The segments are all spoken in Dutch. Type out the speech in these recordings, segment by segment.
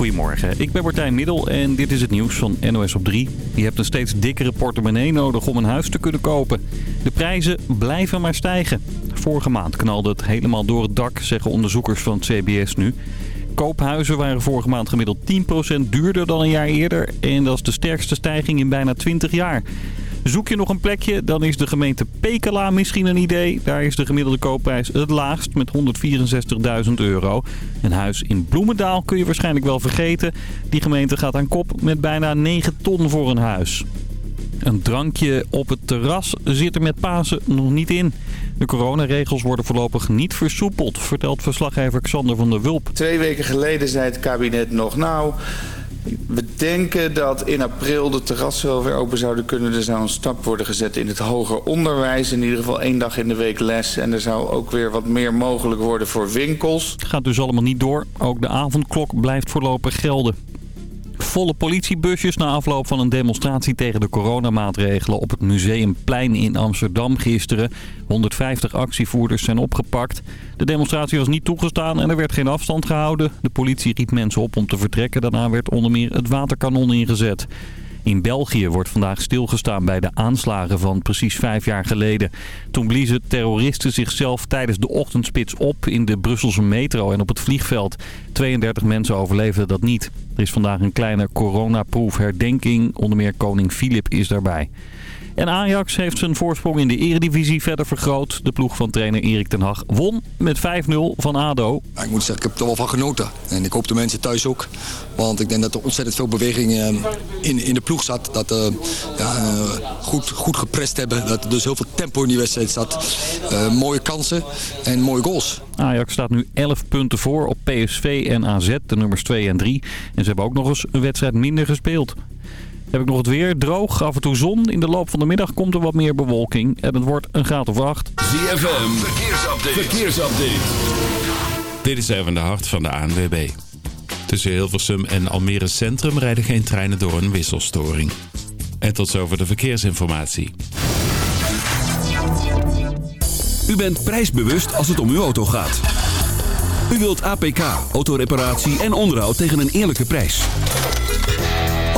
Goedemorgen, ik ben Martijn Middel en dit is het nieuws van NOS op 3. Je hebt een steeds dikkere portemonnee nodig om een huis te kunnen kopen. De prijzen blijven maar stijgen. Vorige maand knalde het helemaal door het dak, zeggen onderzoekers van het CBS nu. Koophuizen waren vorige maand gemiddeld 10% duurder dan een jaar eerder. En dat is de sterkste stijging in bijna 20 jaar. Zoek je nog een plekje, dan is de gemeente Pekela misschien een idee. Daar is de gemiddelde koopprijs het laagst met 164.000 euro. Een huis in Bloemendaal kun je waarschijnlijk wel vergeten. Die gemeente gaat aan kop met bijna 9 ton voor een huis. Een drankje op het terras zit er met Pasen nog niet in. De coronaregels worden voorlopig niet versoepeld, vertelt verslaggever Xander van der Wulp. Twee weken geleden zei het kabinet nog nou... We denken dat in april de terrassen wel weer open zouden kunnen. Er zou een stap worden gezet in het hoger onderwijs. In ieder geval één dag in de week les. En er zou ook weer wat meer mogelijk worden voor winkels. Gaat dus allemaal niet door. Ook de avondklok blijft voorlopig gelden. Volle politiebusjes na afloop van een demonstratie tegen de coronamaatregelen op het Museumplein in Amsterdam gisteren. 150 actievoerders zijn opgepakt. De demonstratie was niet toegestaan en er werd geen afstand gehouden. De politie riep mensen op om te vertrekken. Daarna werd onder meer het waterkanon ingezet. In België wordt vandaag stilgestaan bij de aanslagen van precies vijf jaar geleden. Toen bliezen terroristen zichzelf tijdens de ochtendspits op in de Brusselse metro en op het vliegveld. 32 mensen overleefden dat niet. Er is vandaag een kleine coronaproof herdenking. Onder meer koning Filip is daarbij. En Ajax heeft zijn voorsprong in de eredivisie verder vergroot. De ploeg van trainer Erik ten Hag won met 5-0 van ADO. ik moet zeggen, ik heb er wel van genoten. En ik hoop de mensen thuis ook. Want ik denk dat er ontzettend veel beweging eh, in, in de ploeg zat. Dat uh, ja, uh, goed, goed geprest hebben. Dat er dus heel veel tempo in die wedstrijd zat. mooie kansen en mooie goals. Ajax staat nu 11 punten voor op PSV en AZ, de nummers 2 en 3. En ze hebben ook nog eens een wedstrijd minder gespeeld. Heb ik nog het weer. Droog, af en toe zon. In de loop van de middag komt er wat meer bewolking. En het wordt een graad of acht. ZFM, verkeersupdate. verkeersupdate. Dit is even de hart van de ANWB. Tussen Hilversum en Almere Centrum rijden geen treinen door een wisselstoring. En tot zover de verkeersinformatie. U bent prijsbewust als het om uw auto gaat. U wilt APK, autoreparatie en onderhoud tegen een eerlijke prijs.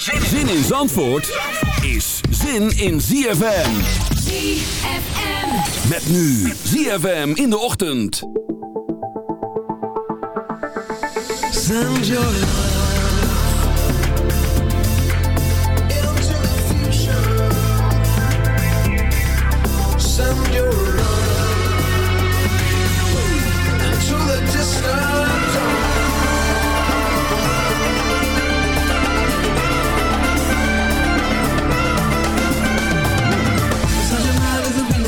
Zin in Zandvoort is zin in ZFM. ZFM. Met nu ZFM in de ochtend. Send your love into the future. Send your love into the distance.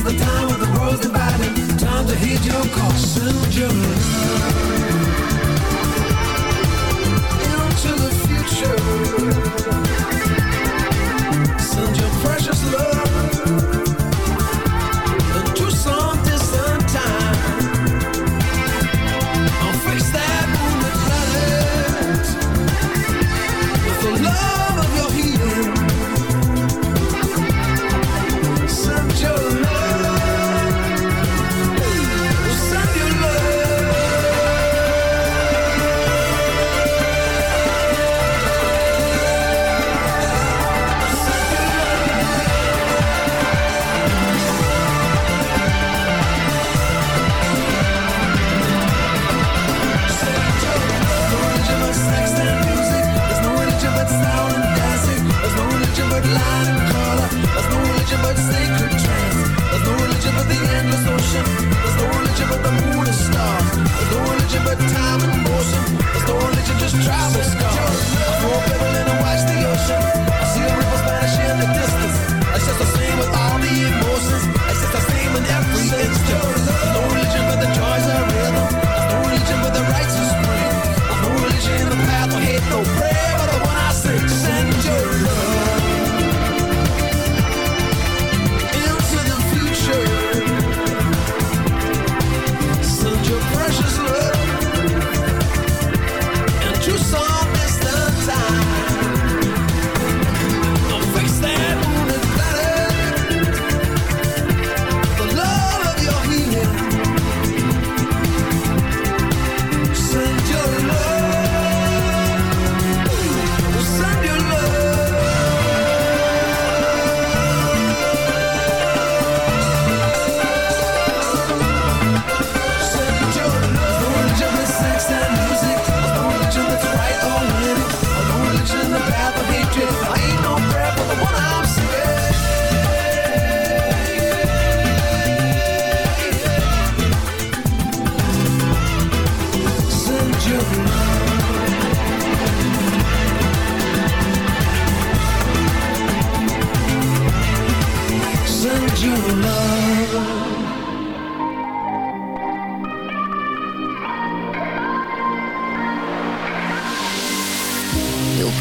is the time of the world's divided. Time to hit your call, soon July. Into the future. Send your precious love.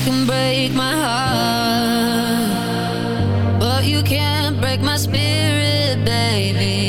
can break my heart, but you can't break my spirit, baby.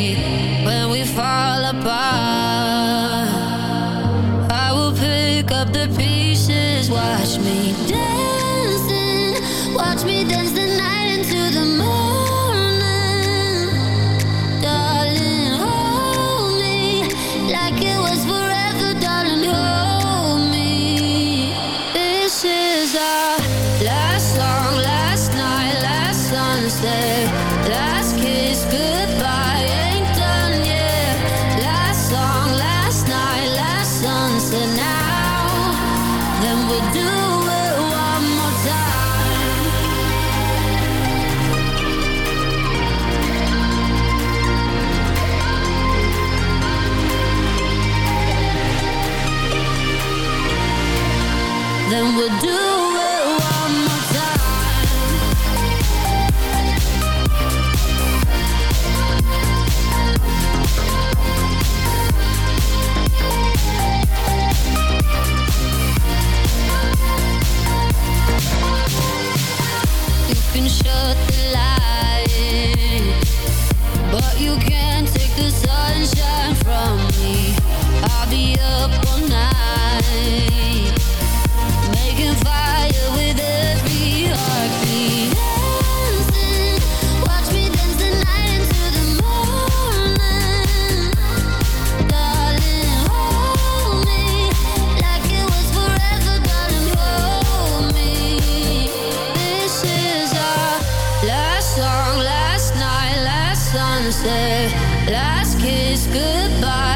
last kiss goodbye.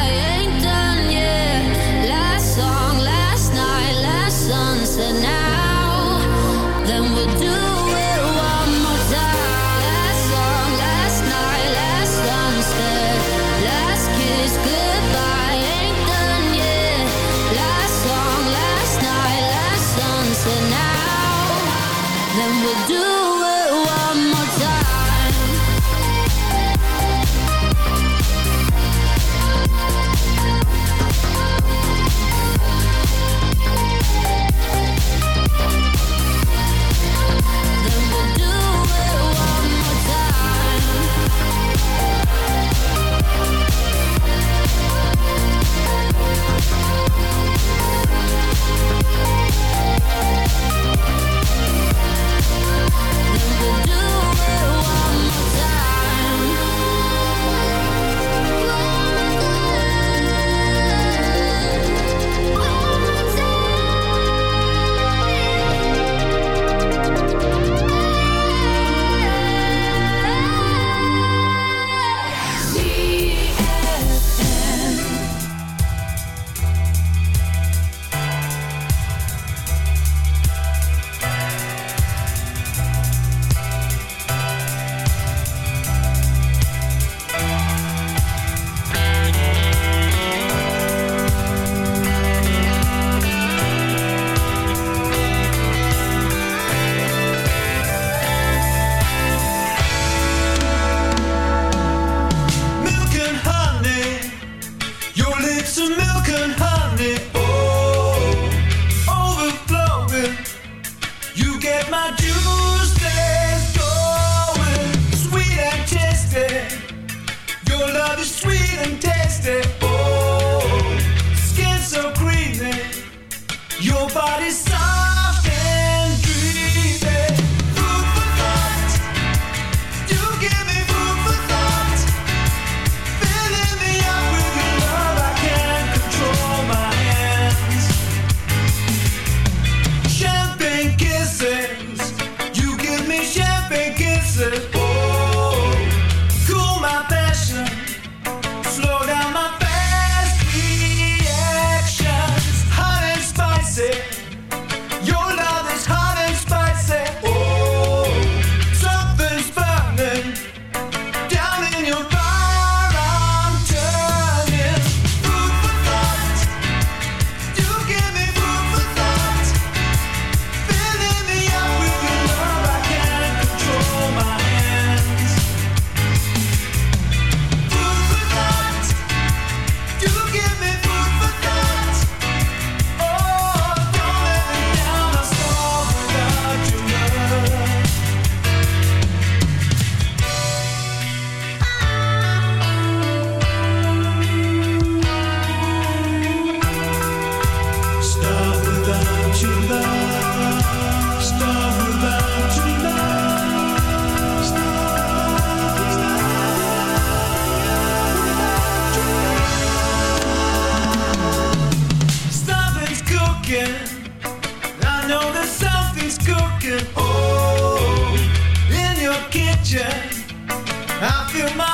feel my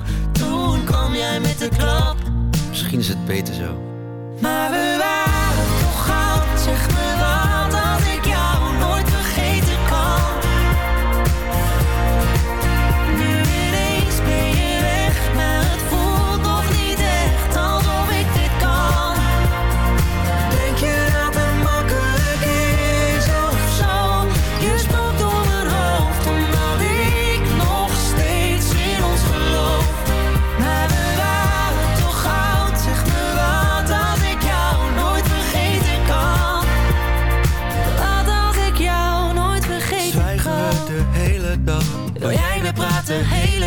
De klap. Misschien is het beter zo. Maar we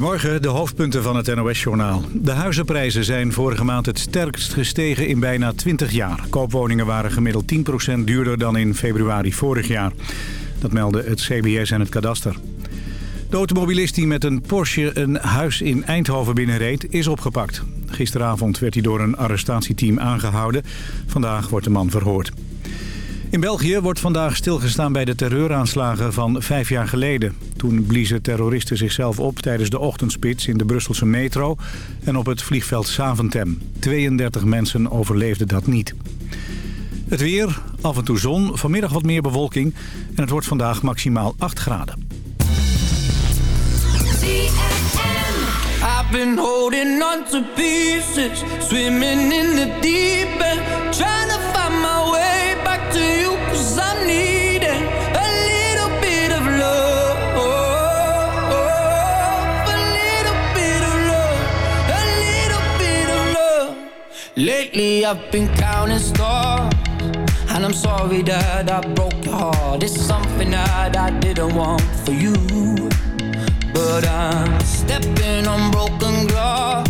Goedemorgen, de hoofdpunten van het NOS-journaal. De huizenprijzen zijn vorige maand het sterkst gestegen in bijna 20 jaar. Koopwoningen waren gemiddeld 10% duurder dan in februari vorig jaar. Dat melden het CBS en het kadaster. De automobilist die met een Porsche een huis in Eindhoven binnenreed is opgepakt. Gisteravond werd hij door een arrestatieteam aangehouden. Vandaag wordt de man verhoord. In België wordt vandaag stilgestaan bij de terreuraanslagen van vijf jaar geleden. Toen bliezen terroristen zichzelf op tijdens de ochtendspits in de Brusselse metro... en op het vliegveld Zaventem. 32 mensen overleefden dat niet. Het weer, af en toe zon, vanmiddag wat meer bewolking... en het wordt vandaag maximaal 8 graden. I've been holding on pieces, in the Lately I've been counting stars And I'm sorry that I broke your heart. It's something that I didn't want for you But I'm stepping on broken glass.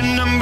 Number